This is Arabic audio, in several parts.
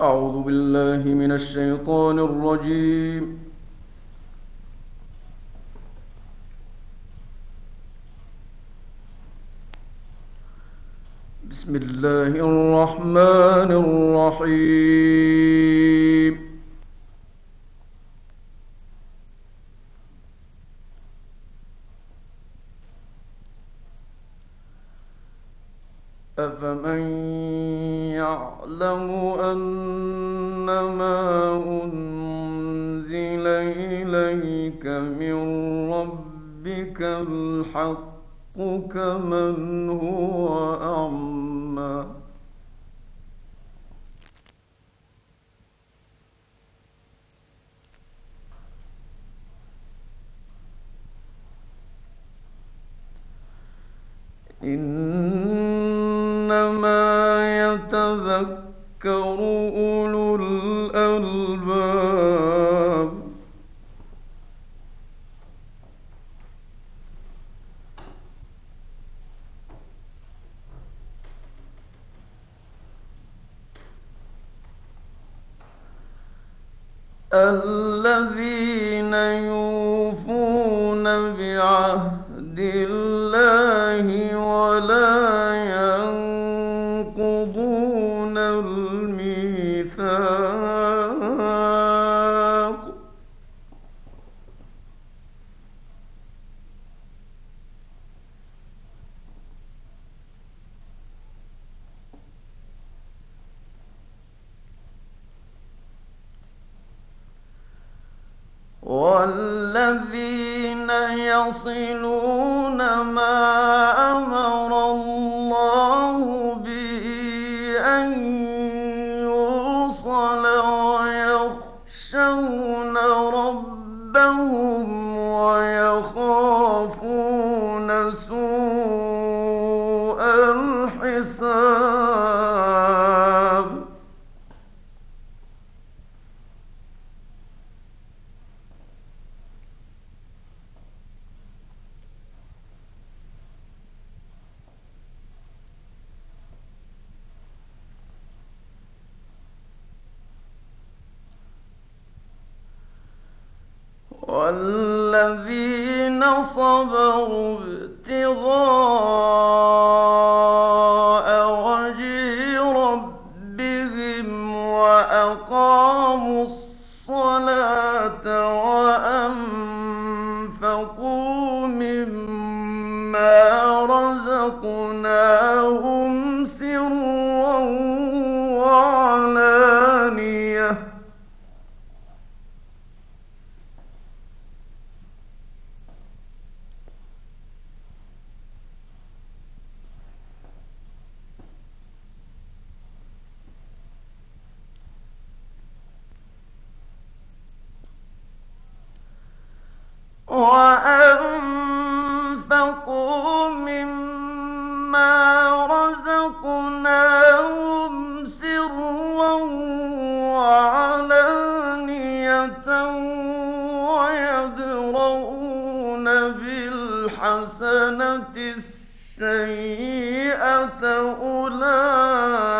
أعوذ بالله من الشيطان الرجيم. بسم الله الرحمن الرحيم. أفمن يعلم أنما أنزل إليك من ربك الحق كمن هو أعمى. إنما يتذكر أولو والذين يصلون ويدرؤون بالحسنة السيئة أولئك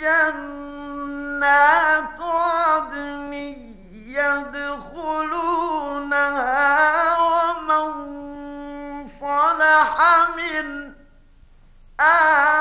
جنات عدن يدخلونها ومن صلح من آه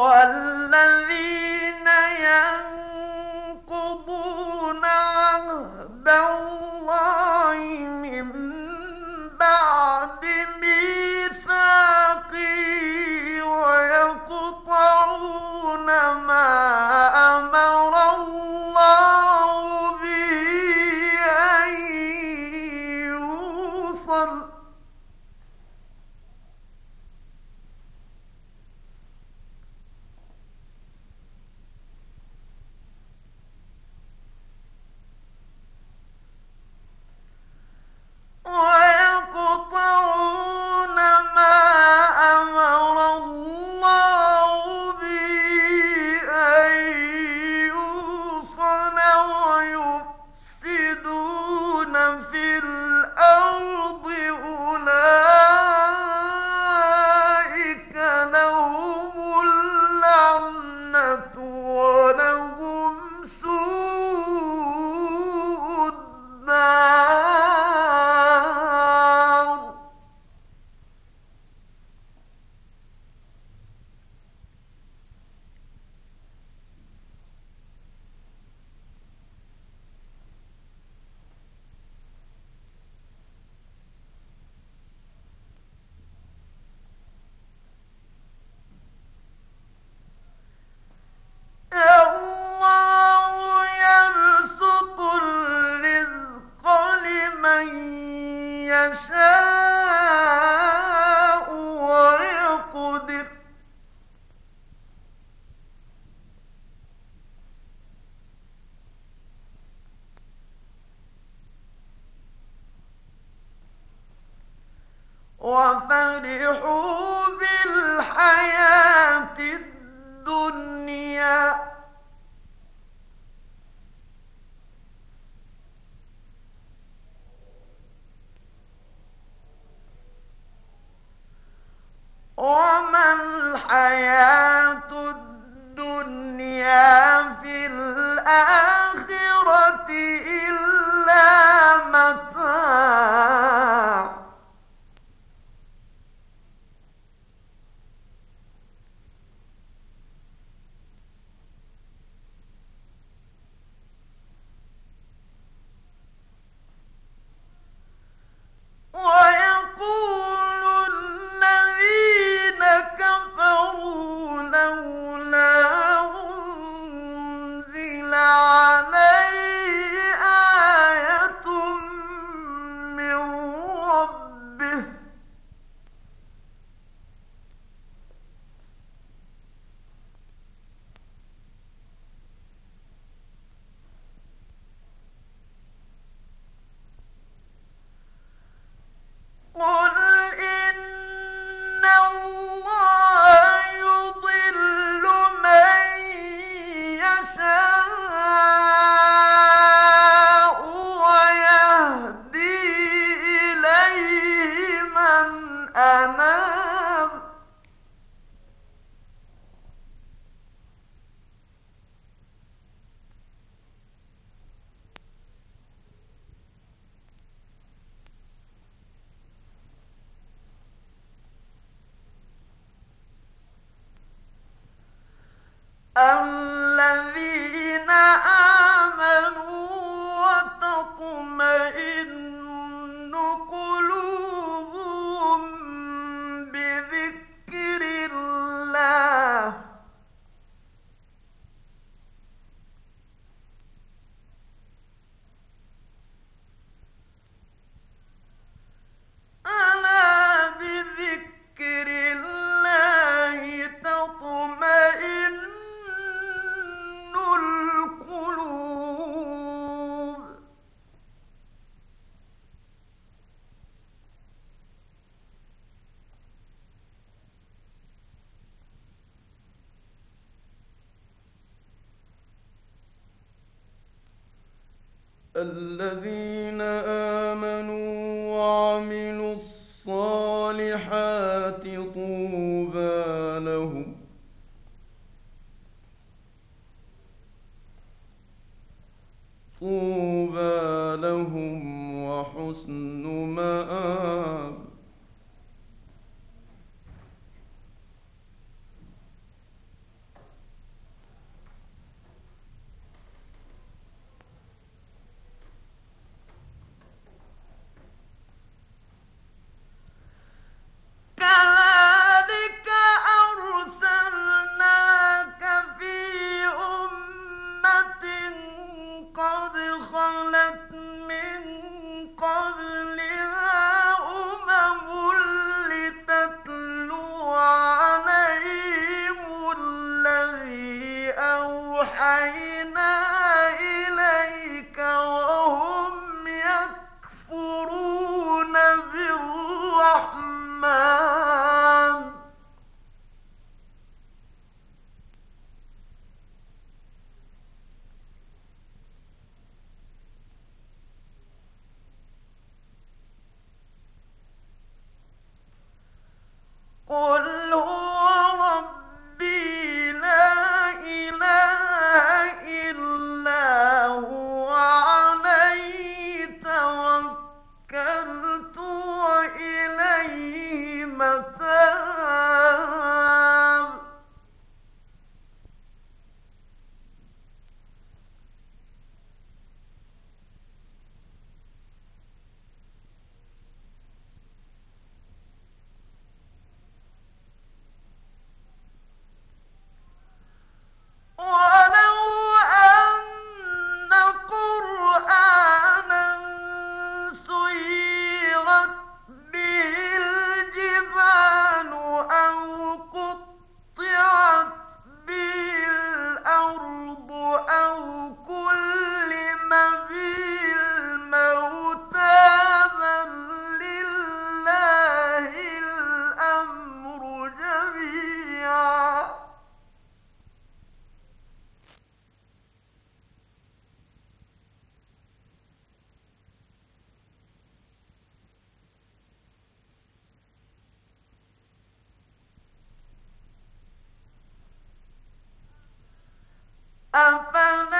والذين ينقضون عهد الله وفرحوا بالحياة الدنيا. وما الحياة الدنيا في الآخرة إلا متاع. ويقول الذين الذين آمنوا أن أفلم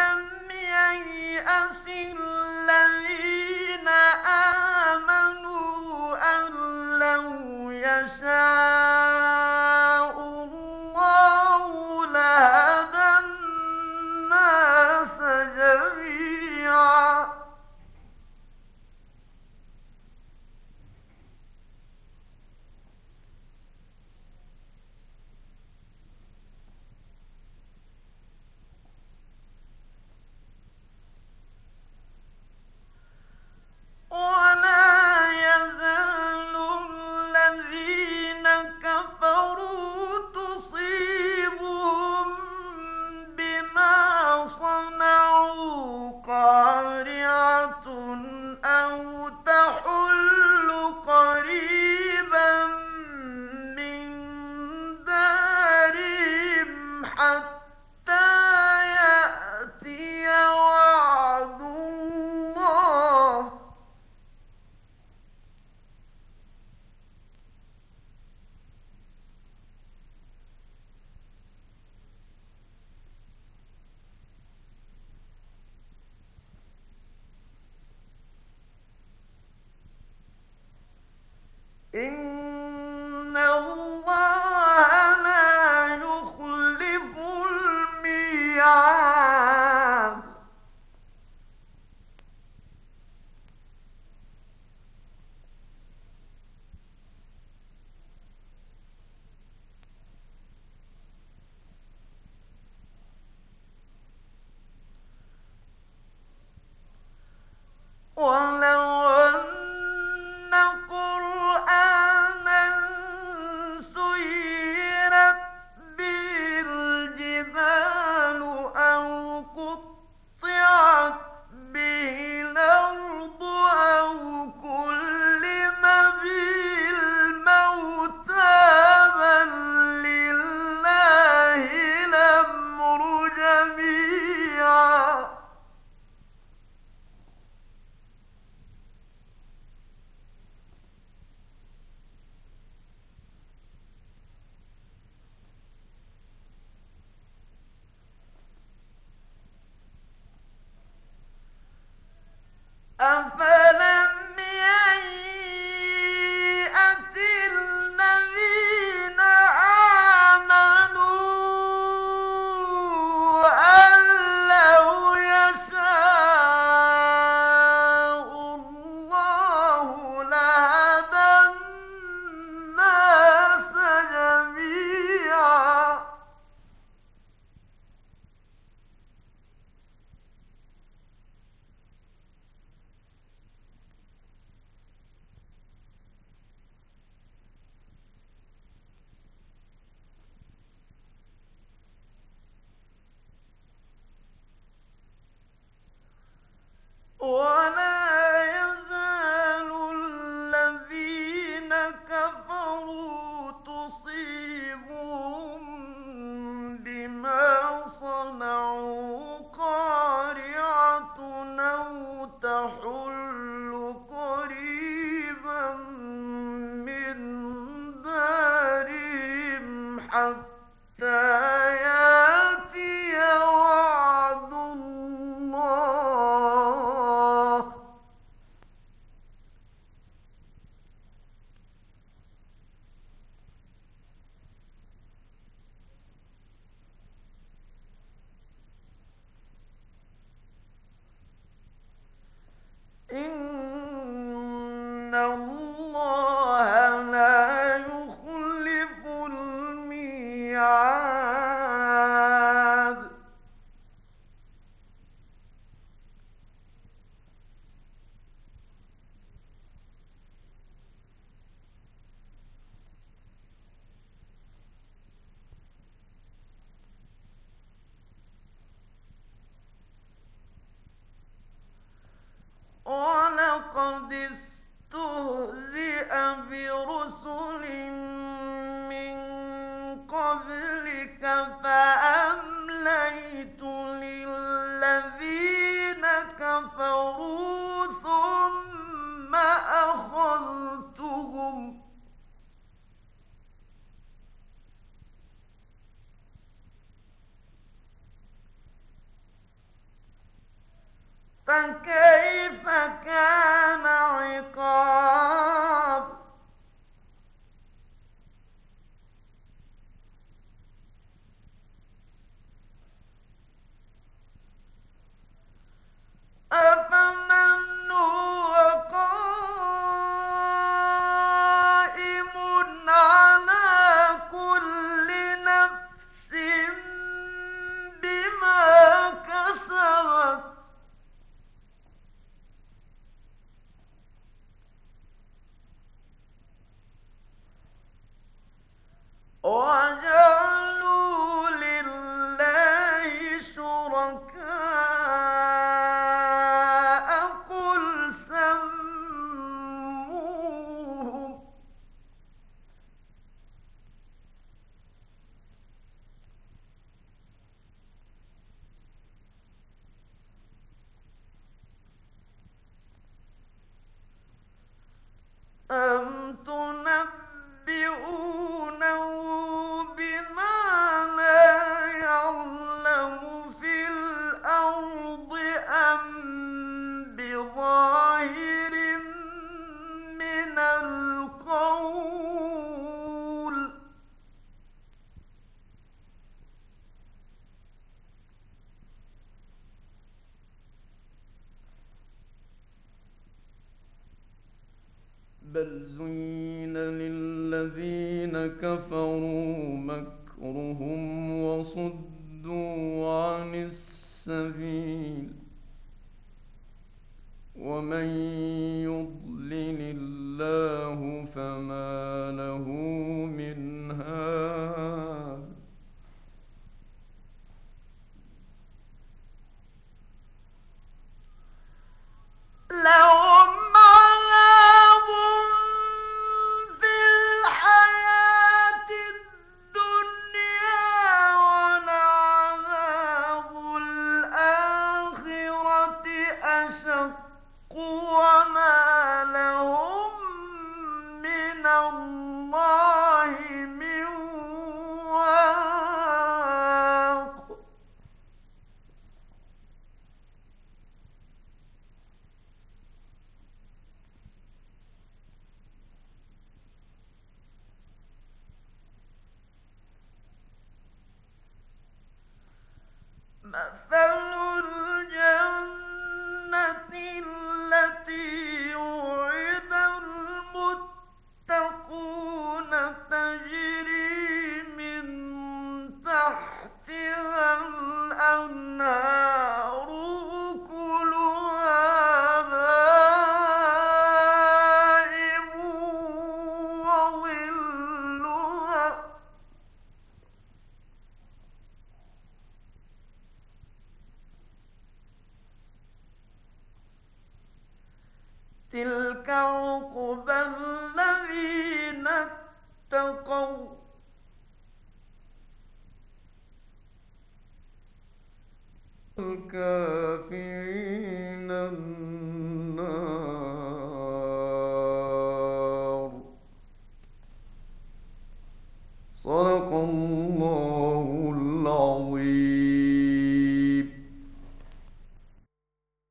this